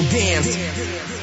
Dancing a